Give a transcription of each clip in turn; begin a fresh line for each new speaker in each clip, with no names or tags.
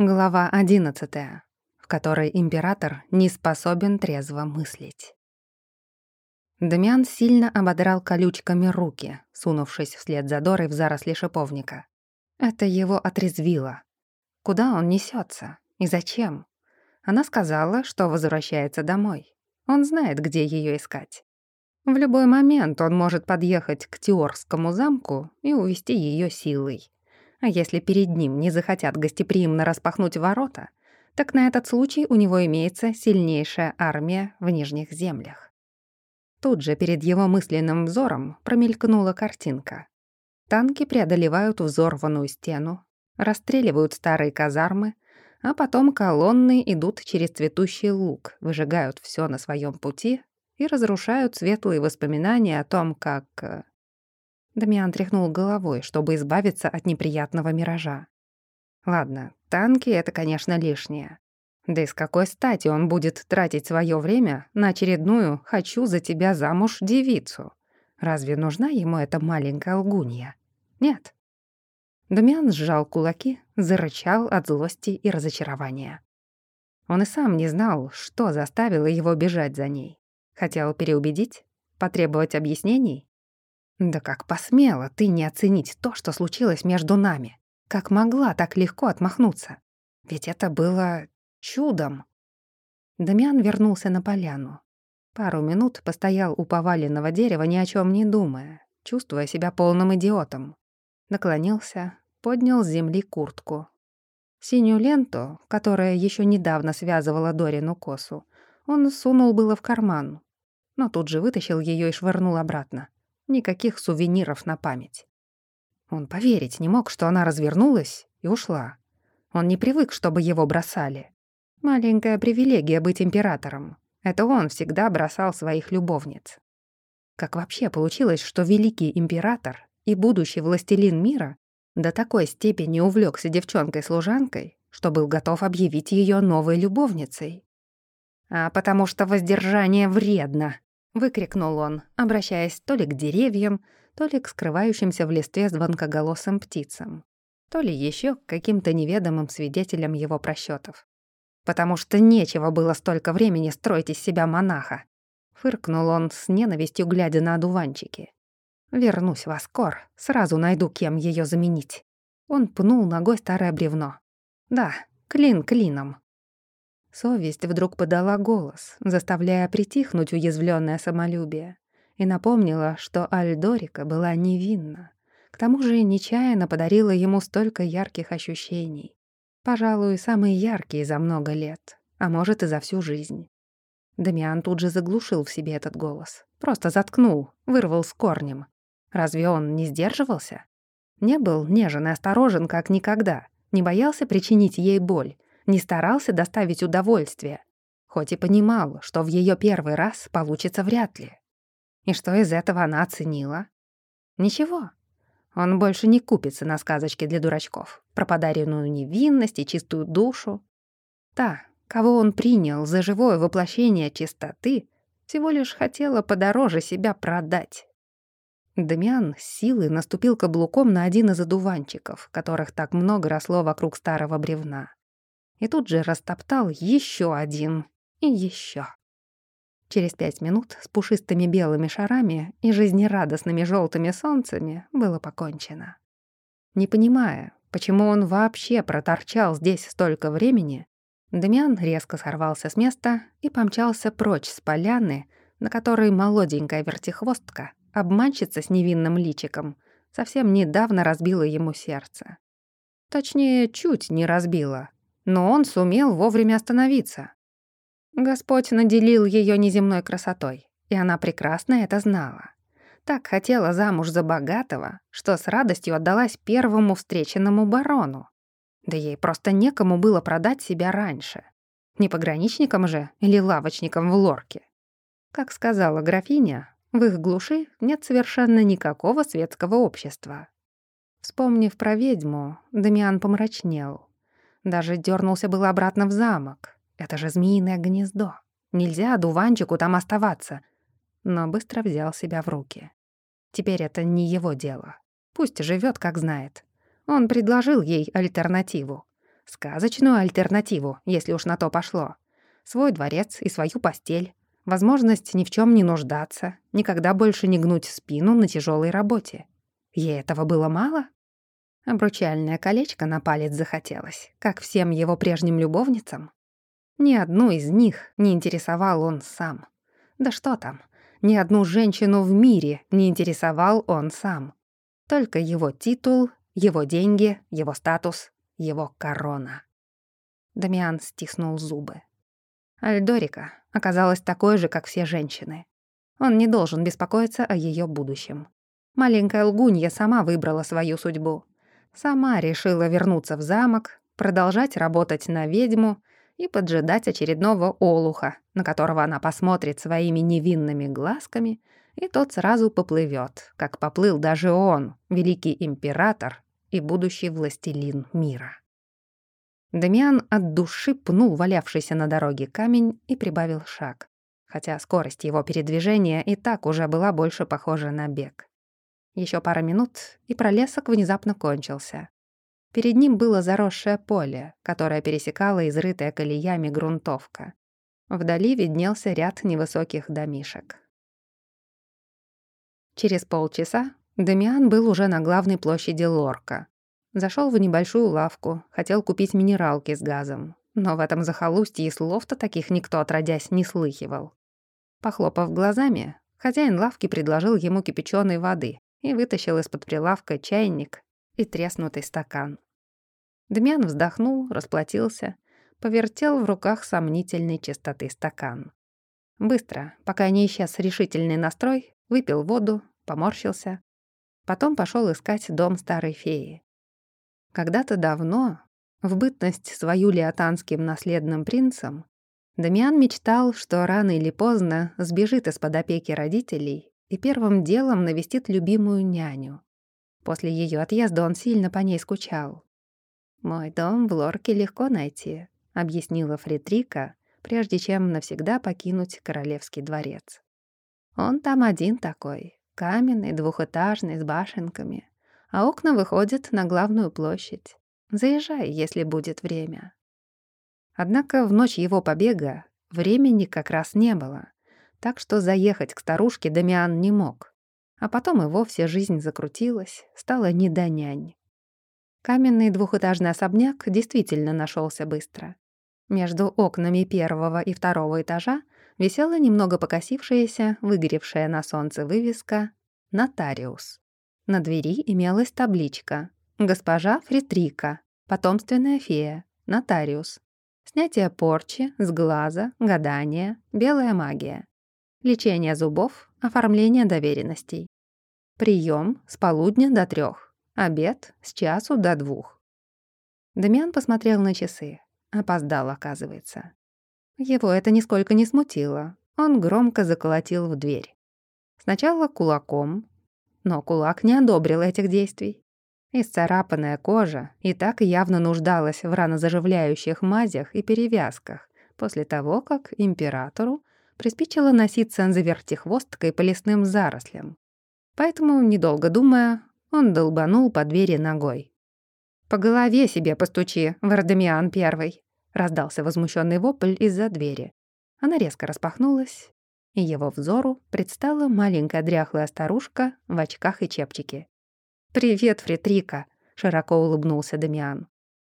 Глава 11, в которой император не способен трезво мыслить. Дамиан сильно ободрал колючками руки, сунувшись вслед за Дорой в заросли шиповника. Это его отрезвило. Куда он несется и зачем? Она сказала, что возвращается домой. Он знает, где ее искать. В любой момент он может подъехать к Теорскому замку и увести ее силой. А если перед ним не захотят гостеприимно распахнуть ворота, так на этот случай у него имеется сильнейшая армия в Нижних землях. Тут же перед его мысленным взором промелькнула картинка. Танки преодолевают взорванную стену, расстреливают старые казармы, а потом колонны идут через цветущий луг, выжигают все на своем пути и разрушают светлые воспоминания о том, как э, Дамиан тряхнул головой, чтобы избавиться от неприятного миража. Ладно, танки — это, конечно, лишнее. Да и с какой стати он будет тратить свое время на очередную «хочу за тебя замуж» девицу? Разве нужна ему эта маленькая лгунья? Нет. Дамиан сжал кулаки, зарычал от злости и разочарования. Он и сам не знал, что заставило его бежать за ней. Хотел переубедить? Потребовать объяснений? Да как посмела ты не оценить то, что случилось между нами? Как могла так легко отмахнуться? Ведь это было чудом. Дамиан вернулся на поляну. Пару минут постоял у поваленного дерева, ни о чем не думая, чувствуя себя полным идиотом. Наклонился, поднял с земли куртку. Синюю ленту, которая еще недавно связывала Дорину косу, он сунул было в карман, но тут же вытащил ее и швырнул обратно. Никаких сувениров на память. Он поверить не мог, что она развернулась и ушла. Он не привык, чтобы его бросали. Маленькая привилегия быть императором. Это он всегда бросал своих любовниц. Как вообще получилось, что великий император и будущий властелин мира до такой степени увлекся девчонкой-служанкой, что был готов объявить ее новой любовницей? А потому что воздержание вредно, выкрикнул он, обращаясь то ли к деревьям, то ли к скрывающимся в листве звонкоголосым птицам, то ли еще к каким-то неведомым свидетелям его просчетов. «Потому что нечего было столько времени строить из себя монаха», — фыркнул он с ненавистью, глядя на одуванчики. «Вернусь в Аскор, сразу найду, кем ее заменить». Он пнул ногой старое бревно. «Да, клин клином. Совесть вдруг подала голос, заставляя притихнуть уязвленное самолюбие, и напомнила, что Альдорика была невинна. К тому же нечаянно подарила ему столько ярких ощущений. Пожалуй, самые яркие за много лет, а может и за всю жизнь. Дамиан тут же заглушил в себе этот голос. Просто заткнул, вырвал с корнем. Разве он не сдерживался? Не был нежен и осторожен, как никогда. Не боялся причинить ей боль, не старался доставить удовольствие, хоть и понимал, что в ее первый раз получится вряд ли. И что из этого она оценила? Ничего. Он больше не купится на сказочки для дурачков, про подаренную невинность и чистую душу. Та, кого он принял за живое воплощение чистоты, всего лишь хотела подороже себя продать. Дамиан с силой наступил каблуком на один из одуванчиков, которых так много росло вокруг старого бревна и тут же растоптал еще один и еще. Через пять минут с пушистыми белыми шарами и жизнерадостными желтыми солнцами было покончено. Не понимая, почему он вообще проторчал здесь столько времени, Дамиан резко сорвался с места и помчался прочь с поляны, на которой молоденькая вертихвостка, обманщица с невинным личиком, совсем недавно разбила ему сердце. Точнее, чуть не разбила, но он сумел вовремя остановиться. Господь наделил ее неземной красотой, и она прекрасно это знала. Так хотела замуж за богатого, что с радостью отдалась первому встреченному барону. Да ей просто некому было продать себя раньше. Не пограничникам же или лавочникам в лорке. Как сказала графиня, в их глуши нет совершенно никакого светского общества. Вспомнив про ведьму, Дамиан помрачнел. Даже дернулся было обратно в замок. Это же змеиное гнездо. Нельзя дуванчику там оставаться. Но быстро взял себя в руки. Теперь это не его дело. Пусть живет, как знает. Он предложил ей альтернативу. Сказочную альтернативу, если уж на то пошло. Свой дворец и свою постель. Возможность ни в чем не нуждаться, никогда больше не гнуть спину на тяжелой работе. Ей этого было мало? Обручальное колечко на палец захотелось, как всем его прежним любовницам. Ни одну из них не интересовал он сам. Да что там, ни одну женщину в мире не интересовал он сам. Только его титул, его деньги, его статус, его корона. Дамиан стиснул зубы. Альдорика оказалась такой же, как все женщины. Он не должен беспокоиться о ее будущем. Маленькая лгунья сама выбрала свою судьбу. Сама решила вернуться в замок, продолжать работать на ведьму и поджидать очередного олуха, на которого она посмотрит своими невинными глазками, и тот сразу поплывет, как поплыл даже он, великий император и будущий властелин мира. Дамиан от души пнул валявшийся на дороге камень и прибавил шаг, хотя скорость его передвижения и так уже была больше похожа на бег. Еще пара минут, и пролесок внезапно кончился. Перед ним было заросшее поле, которое пересекало изрытая колеями грунтовка. Вдали виднелся ряд невысоких домишек. Через полчаса Дамиан был уже на главной площади Лорка. Зашел в небольшую лавку, хотел купить минералки с газом. Но в этом захолустье и слов-то таких никто отродясь не слыхивал. Похлопав глазами, хозяин лавки предложил ему кипяченой воды, и вытащил из-под прилавка чайник и треснутый стакан. Дмян вздохнул, расплатился, повертел в руках сомнительной чистоты стакан. Быстро, пока не исчез решительный настрой, выпил воду, поморщился. Потом пошел искать дом старой феи. Когда-то давно, в бытность свою леотанским наследным принцем, Дамиан мечтал, что рано или поздно сбежит из-под опеки родителей и первым делом навестит любимую няню. После ее отъезда он сильно по ней скучал. «Мой дом в Лорке легко найти», — объяснила Фритрика, прежде чем навсегда покинуть королевский дворец. «Он там один такой, каменный, двухэтажный, с башенками, а окна выходят на главную площадь. Заезжай, если будет время». Однако в ночь его побега времени как раз не было так что заехать к старушке Дамиан не мог. А потом и вовсе жизнь закрутилась, стала не до нянь. Каменный двухэтажный особняк действительно нашелся быстро. Между окнами первого и второго этажа висела немного покосившаяся, выгоревшая на солнце вывеска «Нотариус». На двери имелась табличка «Госпожа Фритрика, потомственная фея, нотариус». Снятие порчи, сглаза, гадания, белая магия. Лечение зубов, оформление доверенностей. Прием с полудня до трех, обед с часу до двух. Дамиан посмотрел на часы. Опоздал, оказывается. Его это нисколько не смутило. Он громко заколотил в дверь. Сначала кулаком, но кулак не одобрил этих действий. Исцарапанная кожа и так явно нуждалась в ранозаживляющих мазях и перевязках после того, как императору приспичило носиться за вертихвосткой по лесным зарослям. Поэтому, недолго думая, он долбанул по двери ногой. «По голове себе постучи, Вардамиан Первый!» — раздался возмущенный вопль из-за двери. Она резко распахнулась, и его взору предстала маленькая дряхлая старушка в очках и чепчике. «Привет, Фритрика!» — широко улыбнулся Дамиан.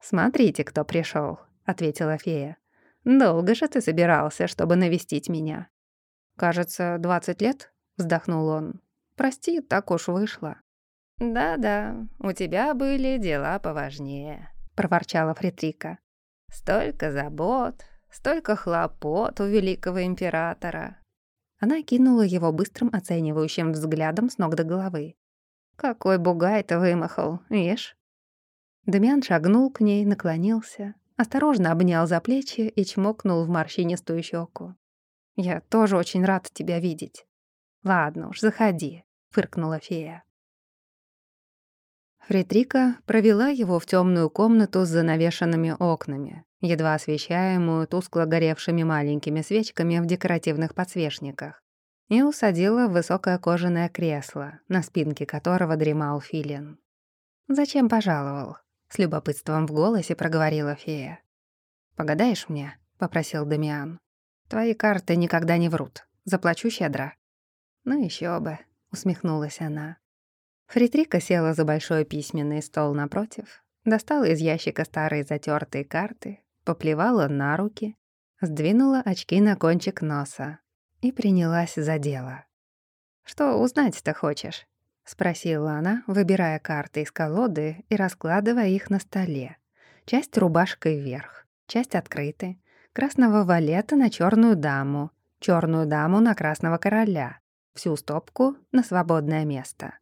«Смотрите, кто пришел, ответила фея. «Долго же ты собирался, чтобы навестить меня?» «Кажется, двадцать лет?» — вздохнул он. «Прости, так уж вышло». «Да-да, у тебя были дела поважнее», — проворчала Фритрика. «Столько забот, столько хлопот у великого императора». Она кинула его быстрым оценивающим взглядом с ног до головы. «Какой бугай ты вымахал, ешь?» Дамиан шагнул к ней, наклонился, осторожно обнял за плечи и чмокнул в морщинистую щеку. «Я тоже очень рад тебя видеть». «Ладно уж, заходи», — фыркнула фея. Фритрика провела его в темную комнату с занавешенными окнами, едва освещаемую тускло горевшими маленькими свечками в декоративных подсвечниках, и усадила в высокое кожаное кресло, на спинке которого дремал филин. «Зачем пожаловал?» — с любопытством в голосе проговорила фея. «Погадаешь мне?» — попросил Дамиан. «Твои карты никогда не врут. Заплачу щедро». «Ну еще бы», — усмехнулась она. Фритрика села за большой письменный стол напротив, достала из ящика старые затертые карты, поплевала на руки, сдвинула очки на кончик носа и принялась за дело. «Что узнать-то хочешь?» — спросила она, выбирая карты из колоды и раскладывая их на столе. Часть рубашкой вверх, часть открытой, красного валета на черную даму, черную даму на красного короля, всю стопку на свободное место.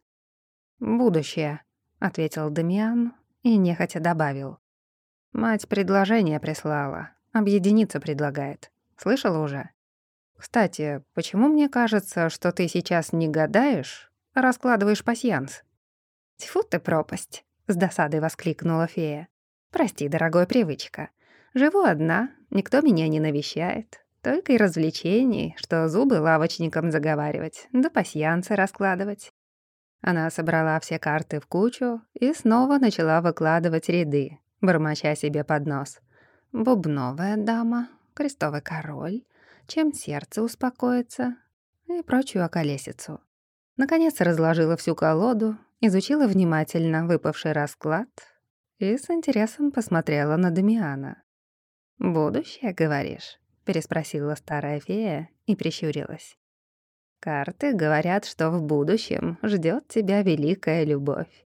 «Будущее», — ответил Дамиан и нехотя добавил. «Мать предложение прислала. Объединиться предлагает. Слышала уже? Кстати, почему мне кажется, что ты сейчас не гадаешь, раскладываешь пасьянс?» «Тьфу ты, пропасть!» — с досадой воскликнула фея. «Прости, дорогой, привычка. Живу одна, никто меня не навещает. Только и развлечений, что зубы лавочникам заговаривать, да пасьянцы раскладывать. Она собрала все карты в кучу и снова начала выкладывать ряды, бормоча себе под нос. «Бубновая дама», «Крестовый король», «Чем сердце успокоится» и прочую околесицу. Наконец разложила всю колоду, изучила внимательно выпавший расклад и с интересом посмотрела на Дамиана. «Будущее, говоришь?» — переспросила старая фея и прищурилась. Карты говорят, что в будущем ждет тебя великая любовь.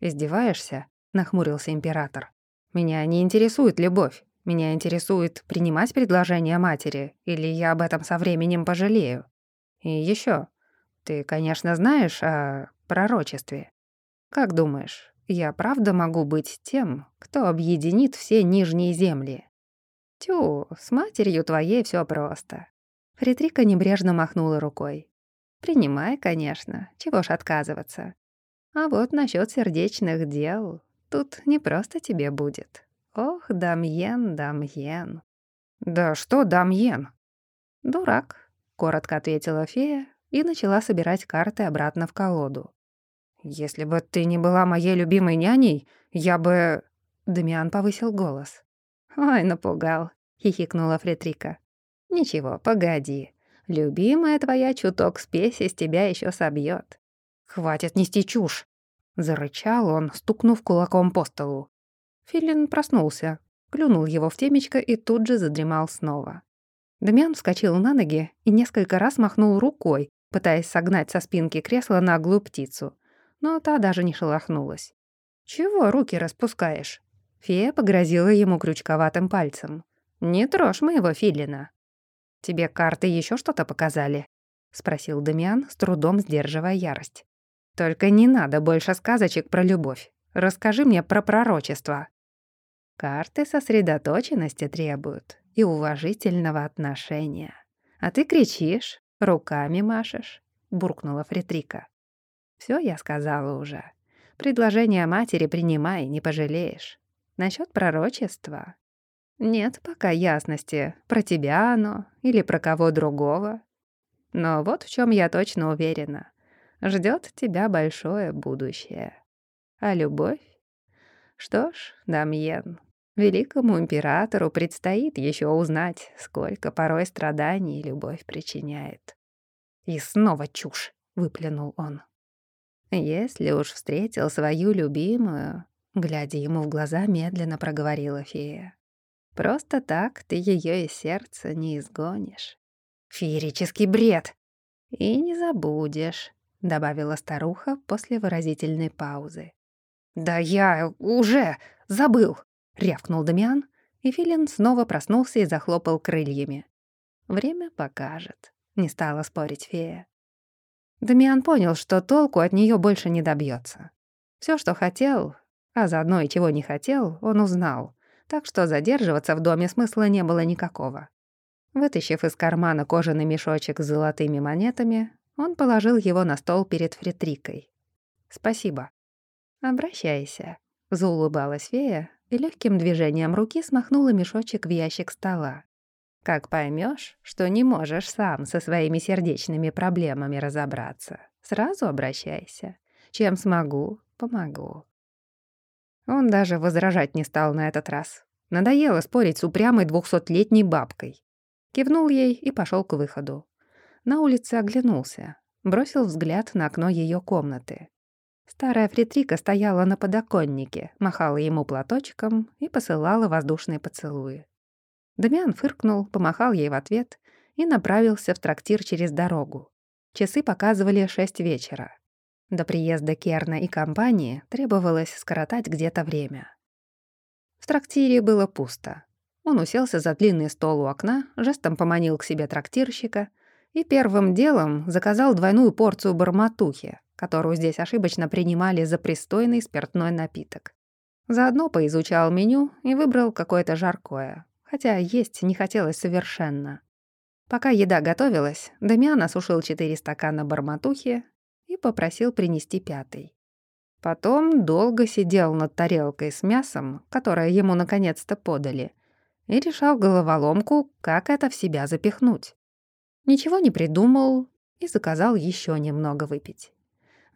Издеваешься? нахмурился император. Меня не интересует любовь. Меня интересует принимать предложение матери, или я об этом со временем пожалею. И еще, ты, конечно, знаешь о пророчестве. Как думаешь, я правда могу быть тем, кто объединит все нижние земли? Тю, с матерью твоей все просто. Фритрика небрежно махнула рукой. Принимай, конечно, чего ж отказываться. А вот насчет сердечных дел, тут не просто тебе будет. Ох, Дамьен, Дамьен. Да что Дамьен? Дурак, коротко ответила фея и начала собирать карты обратно в колоду. Если бы ты не была моей любимой няней, я бы... Дамиан повысил голос. «Ой, напугал», — хихикнула Фретрика. «Ничего, погоди. Любимая твоя чуток спесь из тебя еще собьет. «Хватит нести чушь!» — зарычал он, стукнув кулаком по столу. Филин проснулся, клюнул его в темечко и тут же задремал снова. Дамиан вскочил на ноги и несколько раз махнул рукой, пытаясь согнать со спинки кресла наглую птицу, но та даже не шелохнулась. «Чего руки распускаешь?» Фея погрозила ему крючковатым пальцем. «Не трожь моего филина». «Тебе карты еще что-то показали?» — спросил Дамиан, с трудом сдерживая ярость. «Только не надо больше сказочек про любовь. Расскажи мне про пророчество». «Карты сосредоточенности требуют и уважительного отношения. А ты кричишь, руками машешь», — буркнула Фритрика. Все я сказала уже. Предложение матери принимай, не пожалеешь. Насчет пророчества нет пока ясности, про тебя оно или про кого другого. Но вот в чем я точно уверена. Ждет тебя большое будущее. А любовь? Что ж, Дамьен, великому императору предстоит еще узнать, сколько порой страданий любовь причиняет. И снова чушь, выплюнул он. Если уж встретил свою любимую, глядя ему в глаза, медленно проговорила фея. Просто так ты ее из сердца не изгонишь. Феерический бред. И не забудешь, добавила старуха после выразительной паузы. Да я уже забыл, рявкнул Дамиан, и Филин снова проснулся и захлопал крыльями. Время покажет, не стала спорить фея. Дамиан понял, что толку от нее больше не добьется. Все, что хотел, а заодно и чего не хотел, он узнал так что задерживаться в доме смысла не было никакого. Вытащив из кармана кожаный мешочек с золотыми монетами, он положил его на стол перед Фритрикой. «Спасибо». «Обращайся», — заулыбалась фея и легким движением руки смахнула мешочек в ящик стола. «Как поймешь, что не можешь сам со своими сердечными проблемами разобраться, сразу обращайся. Чем смогу, помогу. Он даже возражать не стал на этот раз. Надоело спорить с упрямой двухсотлетней бабкой. Кивнул ей и пошел к выходу. На улице оглянулся, бросил взгляд на окно ее комнаты. Старая Фритрика стояла на подоконнике, махала ему платочком и посылала воздушные поцелуи. Дамиан фыркнул, помахал ей в ответ и направился в трактир через дорогу. Часы показывали шесть вечера. До приезда Керна и компании требовалось скоротать где-то время. В трактире было пусто. Он уселся за длинный стол у окна, жестом поманил к себе трактирщика и первым делом заказал двойную порцию барматухи, которую здесь ошибочно принимали за пристойный спиртной напиток. Заодно поизучал меню и выбрал какое-то жаркое, хотя есть не хотелось совершенно. Пока еда готовилась, Дамиан осушил четыре стакана барматухи и попросил принести пятый. Потом долго сидел над тарелкой с мясом, которое ему наконец-то подали, и решал головоломку, как это в себя запихнуть. Ничего не придумал и заказал еще немного выпить.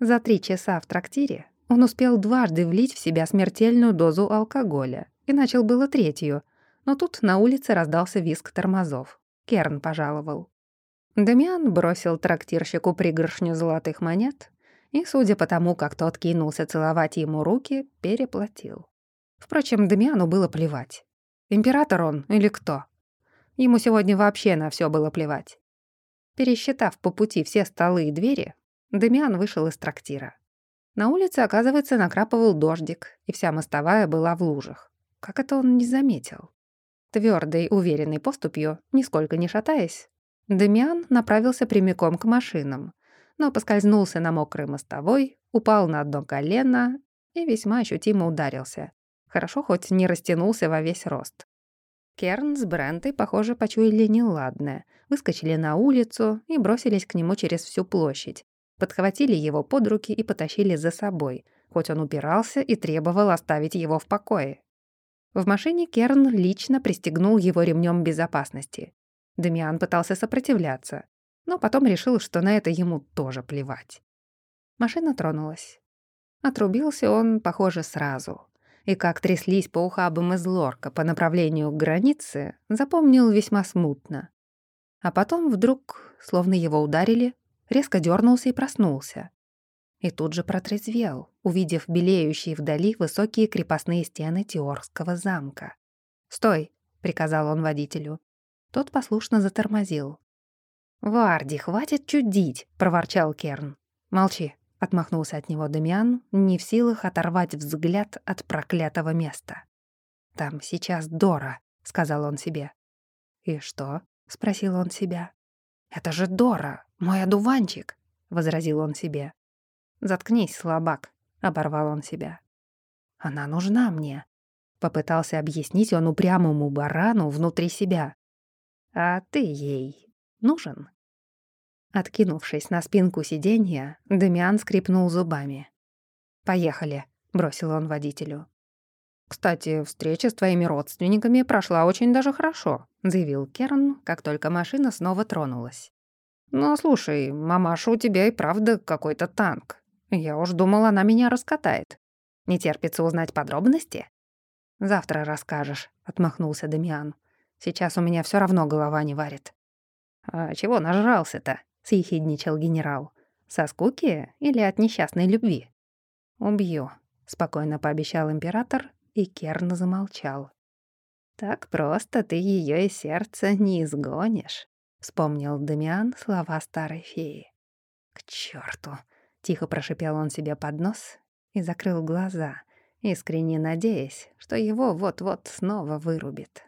За три часа в трактире он успел дважды влить в себя смертельную дозу алкоголя и начал было третью, но тут на улице раздался визг тормозов. Керн пожаловал. Дамиан бросил трактирщику пригоршню золотых монет и, судя по тому, как тот кинулся целовать ему руки, переплатил. Впрочем, Дамиану было плевать. Император он или кто? Ему сегодня вообще на все было плевать. Пересчитав по пути все столы и двери, Дамиан вышел из трактира. На улице, оказывается, накрапывал дождик, и вся мостовая была в лужах. Как это он не заметил? Твердой, уверенной поступью, нисколько не шатаясь, Дамиан направился прямиком к машинам, но поскользнулся на мокрой мостовой, упал на одно колено и весьма ощутимо ударился. Хорошо хоть не растянулся во весь рост. Керн с Брентой, похоже, почуяли неладное, выскочили на улицу и бросились к нему через всю площадь, подхватили его под руки и потащили за собой, хоть он упирался и требовал оставить его в покое. В машине Керн лично пристегнул его ремнем безопасности. Дамиан пытался сопротивляться, но потом решил, что на это ему тоже плевать. Машина тронулась. Отрубился он, похоже, сразу. И как тряслись по ухабам из лорка по направлению к границе, запомнил весьма смутно. А потом вдруг, словно его ударили, резко дернулся и проснулся и тут же протрезвел, увидев белеющие вдали высокие крепостные стены Теорского замка. «Стой!» — приказал он водителю. Тот послушно затормозил. «Варди, хватит чудить!» — проворчал Керн. «Молчи!» — отмахнулся от него Дамиан, не в силах оторвать взгляд от проклятого места. «Там сейчас Дора», — сказал он себе. «И что?» — спросил он себя. «Это же Дора, мой одуванчик», — возразил он себе. «Заткнись, слабак», — оборвал он себя. «Она нужна мне», — попытался объяснить он упрямому барану внутри себя. «А ты ей нужен?» Откинувшись на спинку сиденья, Демиан скрипнул зубами. «Поехали», — бросил он водителю. «Кстати, встреча с твоими родственниками прошла очень даже хорошо», — заявил Керн, как только машина снова тронулась. «Ну, слушай, мамаша у тебя и правда какой-то танк. Я уж думал, она меня раскатает. Не терпится узнать подробности? Завтра расскажешь, отмахнулся Дамиан. Сейчас у меня все равно голова не варит. А чего нажрался-то? съехидничал генерал. Со скуки или от несчастной любви? Убью, спокойно пообещал император, и Керн замолчал. Так просто ты ее из сердца не изгонишь, вспомнил Дамиан слова старой феи. К черту! Тихо прошипел он себе под нос и закрыл глаза, искренне надеясь, что его вот-вот снова вырубит.